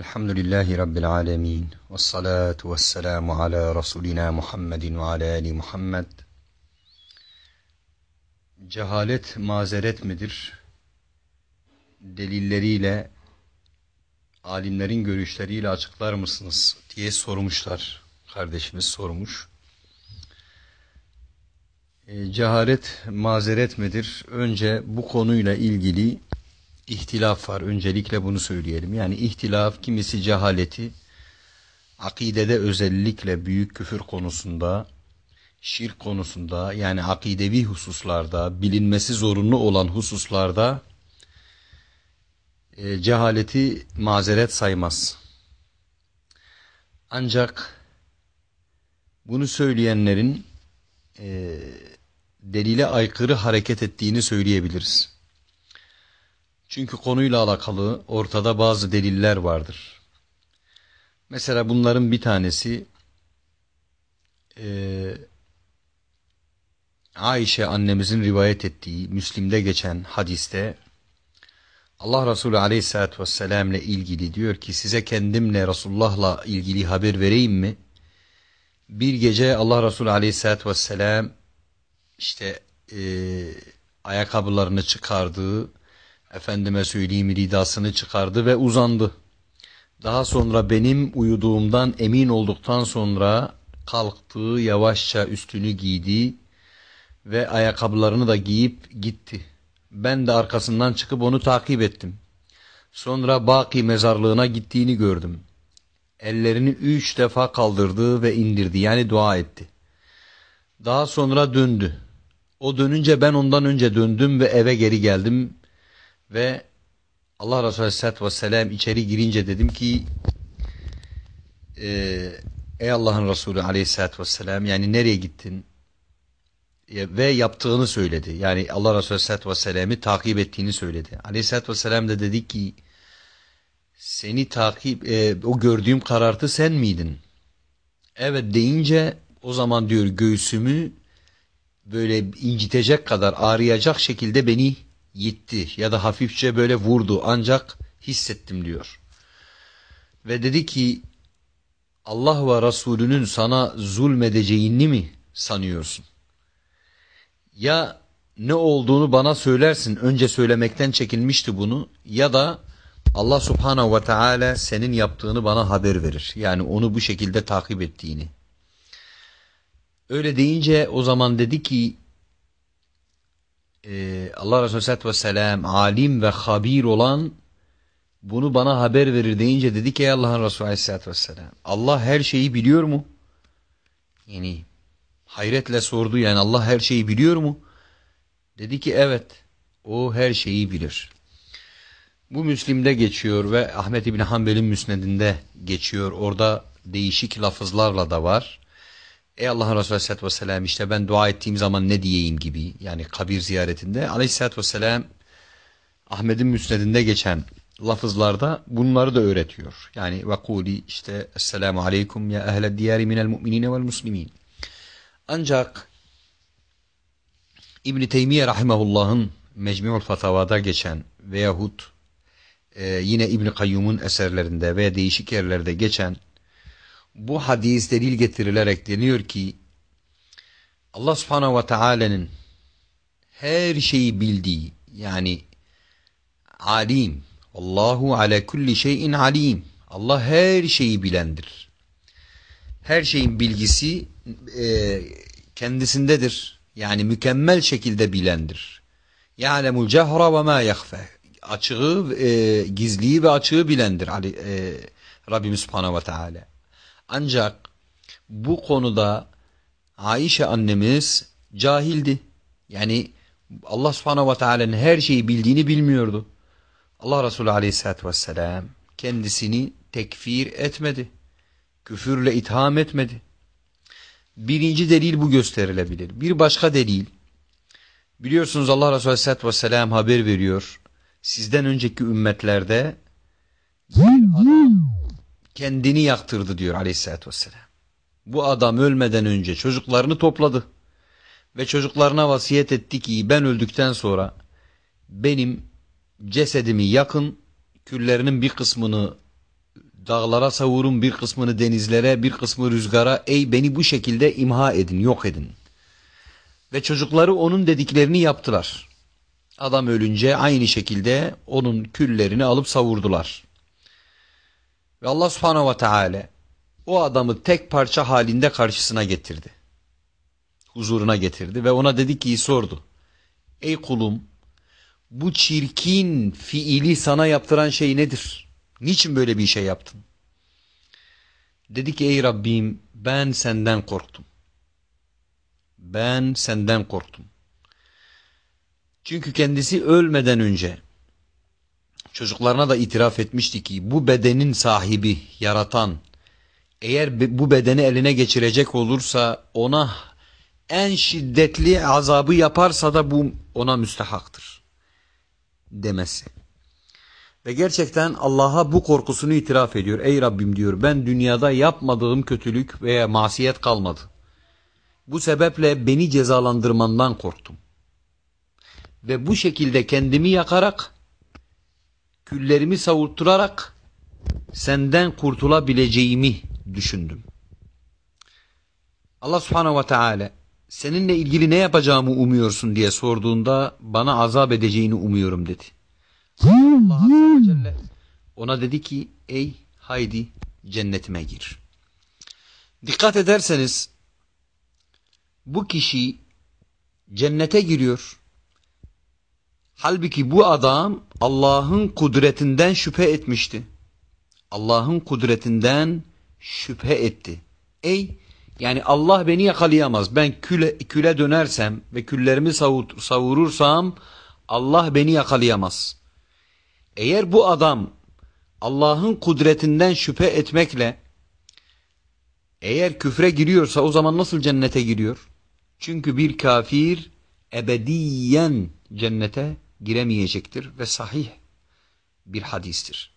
Elhamdülillahi Rabbil alemin. Ve salatu ve selamu ala Resulina Muhammedin ve ala Ali Muhammed. Cehalet mazeret midir? Delilleriyle, alimlerin görüşleriyle açıklar mısınız? diye sormuşlar. Kardeşimiz sormuş. E, cehalet mazeret midir? Önce bu konuyla ilgili ihtilaf var. Öncelikle bunu söyleyelim. Yani ihtilaf kimisi cehaleti akidede özellikle büyük küfür konusunda, şirk konusunda yani akidevi hususlarda, bilinmesi zorunlu olan hususlarda e, cehaleti mazeret saymaz. Ancak bunu söyleyenlerin e, delile aykırı hareket ettiğini söyleyebiliriz. Çünkü konuyla alakalı ortada bazı deliller vardır. Mesela bunların bir tanesi e, Ayşe annemizin rivayet ettiği Müslim'de geçen hadiste Allah Resulü Aleyhisselatü Vesselam ile ilgili diyor ki size kendimle Resulullah'la ilgili haber vereyim mi? Bir gece Allah Resulü Aleyhisselatü Vesselam işte e, ayakkabılarını çıkardığı efendime söyleyeyim ridasını çıkardı ve uzandı. Daha sonra benim uyuduğumdan emin olduktan sonra kalktı, yavaşça üstünü giydi ve ayakkabılarını da giyip gitti. Ben de arkasından çıkıp onu takip ettim. Sonra Baki mezarlığına gittiğini gördüm. Ellerini üç defa kaldırdı ve indirdi yani dua etti. Daha sonra döndü. O dönünce ben ondan önce döndüm ve eve geri geldim ve Allah Resulü Aleyhisselatü Vesselam içeri girince dedim ki e, Ey Allah'ın Resulü Aleyhisselatü Vesselam yani nereye gittin? Ve yaptığını söyledi. Yani Allah Resulü Aleyhisselatü Vesselam'ı takip ettiğini söyledi. Aleyhisselatü Vesselam da dedi ki seni takip, e, o gördüğüm karartı sen miydin? Evet deyince o zaman diyor göğsümü böyle incitecek kadar ağrıyacak şekilde beni gitti ya da hafifçe böyle vurdu ancak hissettim diyor. Ve dedi ki Allah ve Resulünün sana zulmedeceğini mi sanıyorsun? Ya ne olduğunu bana söylersin önce söylemekten çekinmişti bunu ya da Allah subhanahu ve teala senin yaptığını bana haber verir. Yani onu bu şekilde takip ettiğini. Öyle deyince o zaman dedi ki e, Allah Resulü Aleyhisselatü Vesselam alim ve habir olan bunu bana haber verir deyince dedi ki ey Allah'ın Resulü Aleyhisselatü Vesselam Allah her şeyi biliyor mu? Yani hayretle sordu yani Allah her şeyi biliyor mu? Dedi ki evet o her şeyi bilir. Bu Müslim'de geçiyor ve Ahmet İbni Hanbel'in müsnedinde geçiyor. Orada değişik lafızlarla da var. Ey Allah'ın Resulü Aleyhisselatü Vesselam işte ben dua ettiğim zaman ne diyeyim gibi yani kabir ziyaretinde Aleyhisselatü Vesselam Ahmet'in müsnedinde geçen lafızlarda bunları da öğretiyor. Yani ve kuli işte Esselamu Aleyküm ya ehled diyari minel mu'minine vel muslimin. Ancak İbn-i Teymiye Rahimahullah'ın Mecmu'ul Fatava'da geçen veyahut e, yine İbn-i Kayyum'un eserlerinde veya değişik yerlerde geçen bu hadis delil getirilerek deniyor ki Allah subhanahu ve teala'nın her şeyi bildiği yani alim Allahu ala kulli şeyin alim Allah her şeyi bilendir. Her şeyin bilgisi e, kendisindedir. Yani mükemmel şekilde bilendir. Ya'lemul cehra ve ma yahfe. Açığı, e, gizliyi ve açığı bilendir e, Rabbimiz Subhanahu ve Teala. Ancak bu konuda Ayşe annemiz cahildi. Yani Allah subhanahu ve teala'nın her şeyi bildiğini bilmiyordu. Allah Resulü aleyhissalatü vesselam kendisini tekfir etmedi. Küfürle itham etmedi. Birinci delil bu gösterilebilir. Bir başka delil. Biliyorsunuz Allah Resulü aleyhissalatü vesselam haber veriyor. Sizden önceki ümmetlerde bir adam kendini yaktırdı diyor aleyhissalatü vesselam. Bu adam ölmeden önce çocuklarını topladı. Ve çocuklarına vasiyet etti ki ben öldükten sonra benim cesedimi yakın, küllerinin bir kısmını dağlara savurun bir kısmını denizlere bir kısmı rüzgara ey beni bu şekilde imha edin yok edin. Ve çocukları onun dediklerini yaptılar. Adam ölünce aynı şekilde onun küllerini alıp savurdular. Ve Allah subhanehu ve teala o adamı tek parça halinde karşısına getirdi. Huzuruna getirdi ve ona dedi ki sordu. Ey kulum bu çirkin fiili sana yaptıran şey nedir? Niçin böyle bir şey yaptın? Dedi ki ey Rabbim ben senden korktum. Ben senden korktum. Çünkü kendisi ölmeden önce çocuklarına da itiraf etmişti ki bu bedenin sahibi, yaratan eğer bu bedeni eline geçirecek olursa ona en şiddetli azabı yaparsa da bu ona müstehaktır demesi. Ve gerçekten Allah'a bu korkusunu itiraf ediyor. Ey Rabbim diyor ben dünyada yapmadığım kötülük veya masiyet kalmadı. Bu sebeple beni cezalandırmandan korktum. Ve bu şekilde kendimi yakarak, küllerimi savurtturarak senden kurtulabileceğimi düşündüm. Allah subhanehu ve teala seninle ilgili ne yapacağımı umuyorsun diye sorduğunda bana azap edeceğini umuyorum dedi. Allah azze ve celle ona dedi ki ey haydi cennetime gir. Dikkat ederseniz bu kişi cennete giriyor. Halbuki bu adam Allah'ın kudretinden şüphe etmişti. Allah'ın kudretinden şüphe etti. Ey yani Allah beni yakalayamaz. Ben küle, küle dönersem ve küllerimi savur, savurursam Allah beni yakalayamaz. Eğer bu adam Allah'ın kudretinden şüphe etmekle eğer küfre giriyorsa o zaman nasıl cennete giriyor? Çünkü bir kafir ebediyen cennete giremeyecektir ve sahih bir hadistir.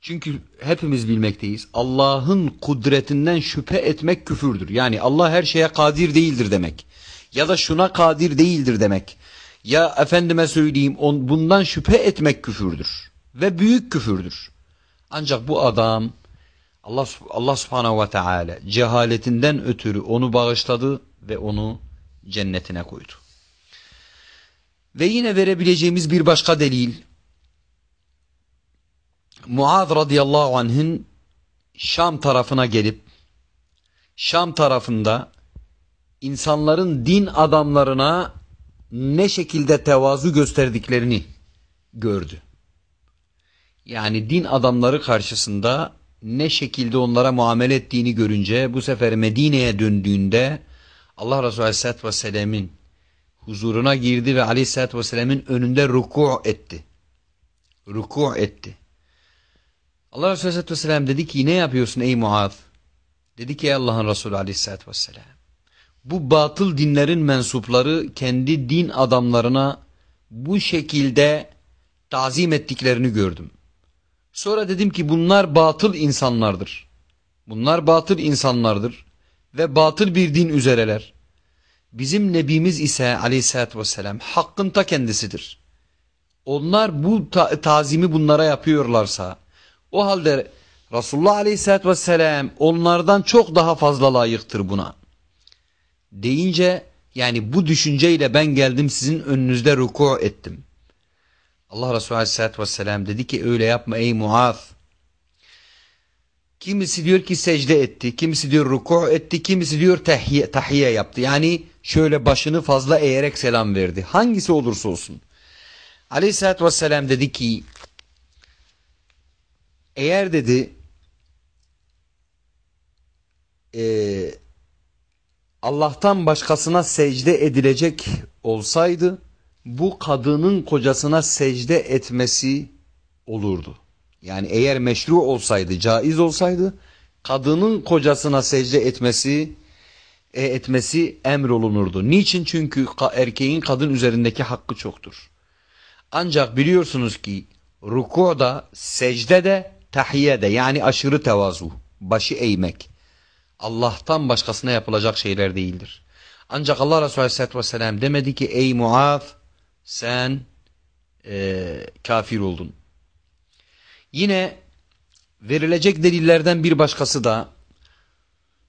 Çünkü hepimiz bilmekteyiz. Allah'ın kudretinden şüphe etmek küfürdür. Yani Allah her şeye kadir değildir demek. Ya da şuna kadir değildir demek. Ya efendime söyleyeyim on, bundan şüphe etmek küfürdür. Ve büyük küfürdür. Ancak bu adam Allah, Allah subhanahu ve teala cehaletinden ötürü onu bağışladı ve onu cennetine koydu. Ve yine verebileceğimiz bir başka delil Muaz radıyallahu anh'ın Şam tarafına gelip Şam tarafında insanların din adamlarına ne şekilde tevazu gösterdiklerini gördü. Yani din adamları karşısında ne şekilde onlara muamele ettiğini görünce bu sefer Medine'ye döndüğünde Allah Resulü Aleyhisselatü Vesselam'ın huzuruna girdi ve Aleyhisselatü Vesselam'ın önünde ruku etti. Ruku etti. Allah Resulü Aleyhisselatü Vesselam dedi ki ne yapıyorsun ey Muaz? Dedi ki Allah'ın Resulü Aleyhisselatü Vesselam. Bu batıl dinlerin mensupları kendi din adamlarına bu şekilde tazim ettiklerini gördüm. Sonra dedim ki bunlar batıl insanlardır. Bunlar batıl insanlardır ve batıl bir din üzereler. Bizim Nebimiz ise aleyhissalatü vesselam hakkın ta kendisidir. Onlar bu ta tazimi bunlara yapıyorlarsa o halde Resulullah aleyhissalatü vesselam onlardan çok daha fazla layıktır buna. Deyince yani bu düşünceyle ben geldim sizin önünüzde ruku ettim. Allah Resulü aleyhissalatü vesselam dedi ki öyle yapma ey Muaz. Kimisi diyor ki secde etti, kimisi diyor ruku etti, kimisi diyor tahiyye, tahiyye yaptı. Yani şöyle başını fazla eğerek selam verdi. Hangisi olursa olsun. Aleyhissalatü vesselam dedi ki eğer dedi e, Allah'tan başkasına secde edilecek olsaydı bu kadının kocasına secde etmesi olurdu. Yani eğer meşru olsaydı, caiz olsaydı kadının kocasına secde etmesi etmesi emrolunurdu. Niçin? Çünkü erkeğin kadın üzerindeki hakkı çoktur. Ancak biliyorsunuz ki rukuda, secdede, tahiyyede yani aşırı tevazu, başı eğmek Allah'tan başkasına yapılacak şeyler değildir. Ancak Allah Resulü Aleyhisselatü Vesselam demedi ki ey Muaz sen e, kafir oldun. Yine Verilecek delillerden bir başkası da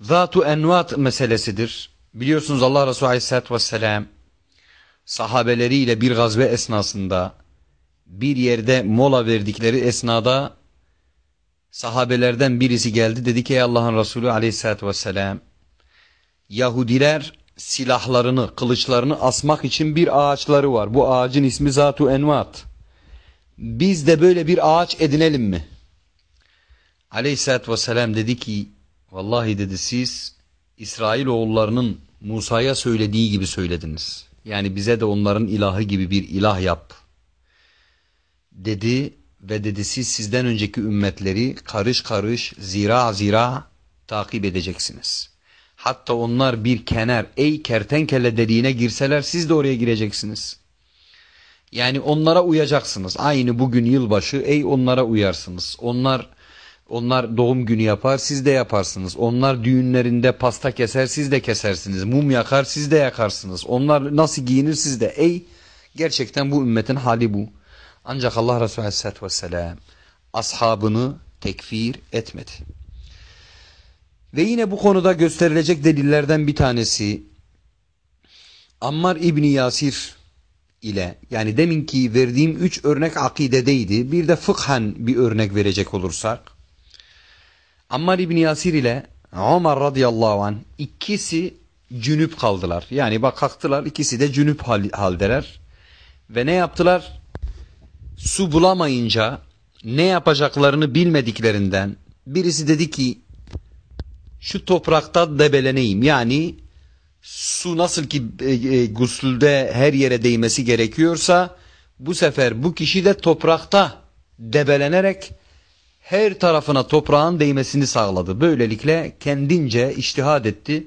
Zatu envat meselesidir. Biliyorsunuz Allah Resulü Aleyhisselatü Vesselam sahabeleriyle bir gazve esnasında bir yerde mola verdikleri esnada sahabelerden birisi geldi dedi ki ey Allah'ın Resulü Aleyhisselatü Vesselam Yahudiler silahlarını, kılıçlarını asmak için bir ağaçları var. Bu ağacın ismi Zatu Envat. Biz de böyle bir ağaç edinelim mi? Aleyhisselatü Vesselam dedi ki Vallahi dedi siz İsrail oğullarının Musa'ya söylediği gibi söylediniz. Yani bize de onların ilahı gibi bir ilah yap. Dedi ve dedi siz sizden önceki ümmetleri karış karış zira zira takip edeceksiniz. Hatta onlar bir kenar ey kertenkele dediğine girseler siz de oraya gireceksiniz. Yani onlara uyacaksınız. Aynı bugün yılbaşı ey onlara uyarsınız. Onlar onlar doğum günü yapar, siz de yaparsınız. Onlar düğünlerinde pasta keser, siz de kesersiniz. Mum yakar, siz de yakarsınız. Onlar nasıl giyinir, siz de. Ey, gerçekten bu ümmetin hali bu. Ancak Allah Resulü Aleyhisselatü Vesselam ashabını tekfir etmedi. Ve yine bu konuda gösterilecek delillerden bir tanesi Ammar İbni Yasir ile yani deminki verdiğim üç örnek akidedeydi. Bir de fıkhen bir örnek verecek olursak Ammar İbni Yasir ile Ömer radıyallahu anh ikisi cünüp kaldılar. Yani bak kalktılar ikisi de cünüp hal, haldeler. Ve ne yaptılar? Su bulamayınca ne yapacaklarını bilmediklerinden birisi dedi ki şu toprakta debeleneyim. Yani su nasıl ki e, e, guslde her yere değmesi gerekiyorsa bu sefer bu kişi de toprakta debelenerek her tarafına toprağın değmesini sağladı. Böylelikle kendince iştihad etti.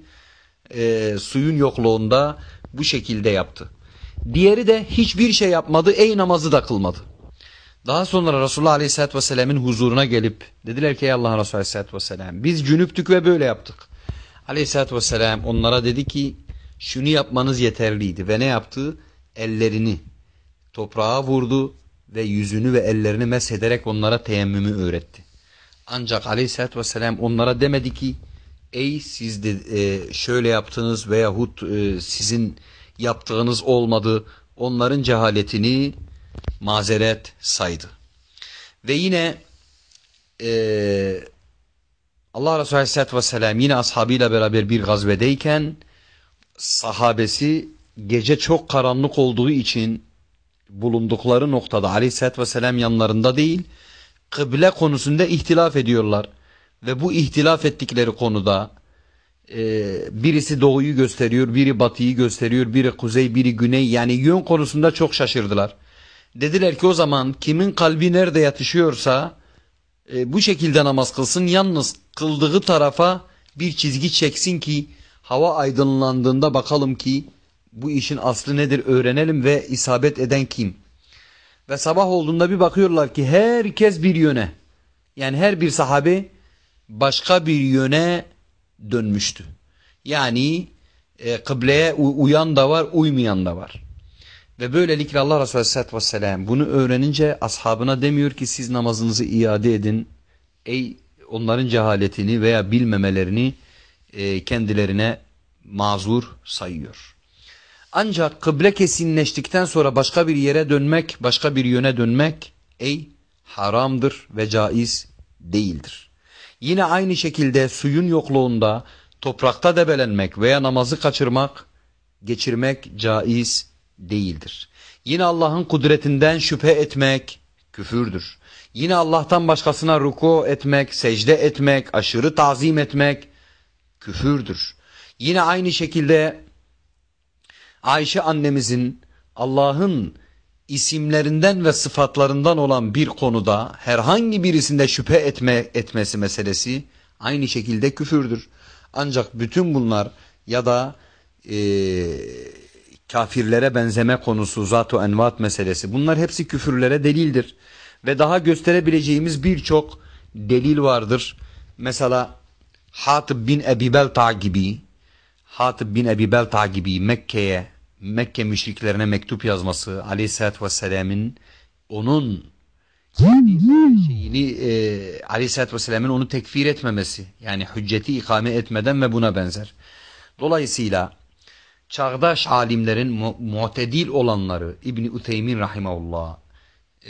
E, suyun yokluğunda bu şekilde yaptı. Diğeri de hiçbir şey yapmadı. Ey namazı da kılmadı. Daha sonra Resulullah Aleyhisselatü Vesselam'ın huzuruna gelip dediler ki ey Allah'ın Resulü Aleyhisselatü Vesselam biz cünüptük ve böyle yaptık. Aleyhisselatü Vesselam onlara dedi ki şunu yapmanız yeterliydi ve ne yaptı? Ellerini toprağa vurdu ve yüzünü ve ellerini meshederek onlara teyemmümü öğretti. Ancak aleyhissalatü vesselam onlara demedi ki ey siz de e, şöyle yaptınız veyahut e, sizin yaptığınız olmadı onların cehaletini mazeret saydı. Ve yine e, Allah Resulü Aleyhisselatü Vesselam yine ashabıyla beraber bir gazvedeyken sahabesi gece çok karanlık olduğu için bulundukları noktada aleyhissalatü vesselam yanlarında değil, kıble konusunda ihtilaf ediyorlar. Ve bu ihtilaf ettikleri konuda e, birisi doğuyu gösteriyor, biri batıyı gösteriyor, biri kuzey, biri güney. Yani yön konusunda çok şaşırdılar. Dediler ki o zaman kimin kalbi nerede yatışıyorsa e, bu şekilde namaz kılsın. Yalnız kıldığı tarafa bir çizgi çeksin ki hava aydınlandığında bakalım ki bu işin aslı nedir öğrenelim ve isabet eden kim? Ve sabah olduğunda bir bakıyorlar ki herkes bir yöne. Yani her bir sahabe başka bir yöne dönmüştü. Yani e, kıbleye uyan da var, uymayan da var. Ve böylelikle Allah Resulü Aleyhisselatü Vesselam bunu öğrenince ashabına demiyor ki siz namazınızı iade edin. Ey onların cehaletini veya bilmemelerini e, kendilerine mazur sayıyor. Ancak kıble kesinleştikten sonra başka bir yere dönmek, başka bir yöne dönmek ey haramdır ve caiz değildir. Yine aynı şekilde suyun yokluğunda toprakta debelenmek veya namazı kaçırmak, geçirmek caiz değildir. Yine Allah'ın kudretinden şüphe etmek küfürdür. Yine Allah'tan başkasına ruku etmek, secde etmek, aşırı tazim etmek küfürdür. Yine aynı şekilde Ayşe annemizin Allah'ın isimlerinden ve sıfatlarından olan bir konuda herhangi birisinde şüphe etme, etmesi meselesi aynı şekilde küfürdür. Ancak bütün bunlar ya da e, kafirlere benzeme konusu, zat-ı envat meselesi bunlar hepsi küfürlere delildir. Ve daha gösterebileceğimiz birçok delil vardır. Mesela Hatib bin Ebi Belta gibi Hatib bin Ebi Belta gibi Mekke'ye, Mekke müşriklerine mektup yazması aleyhissalatü vesselam'ın onun şeyini e, Aleyhisselatü Vesselam'ın onu tekfir etmemesi yani hücceti ikame etmeden ve buna benzer. Dolayısıyla çağdaş alimlerin mu muhtedil olanları İbni Uteymin Rahimahullah,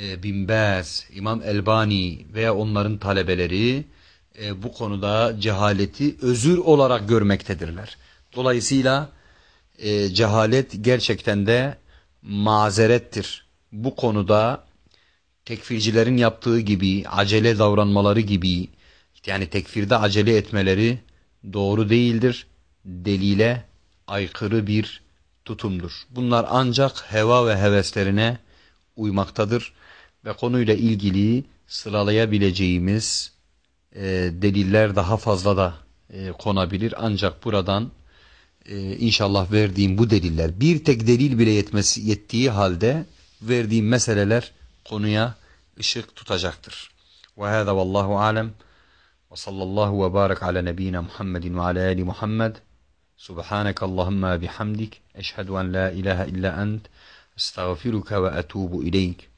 e, Bin Baz, İmam Elbani veya onların talebeleri e, bu konuda cehaleti özür olarak görmektedirler. Dolayısıyla e, cehalet gerçekten de mazerettir. Bu konuda tekfircilerin yaptığı gibi, acele davranmaları gibi, yani tekfirde acele etmeleri doğru değildir. Delile aykırı bir tutumdur. Bunlar ancak heva ve heveslerine uymaktadır ve konuyla ilgili sıralayabileceğimiz e, deliller daha fazla da e, konabilir. Ancak buradan e, inşallah verdiğim bu deliller bir tek delil bile yetmesi yettiği halde verdiğim meseleler konuya ışık tutacaktır. Ve hâzâ vallahu alem ve sallallahu ve barik ala nebiyyina Muhammedin ve ala ali Muhammed. Subhaneke Allahumma bihamdik. Eşhedü en la ilahe illa ent. Estağfiruka ve etubu ileyk